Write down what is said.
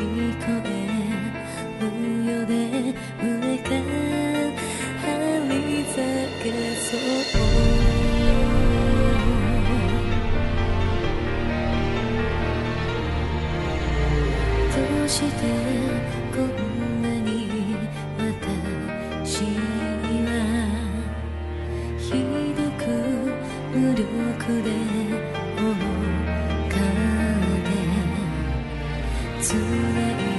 you. 今了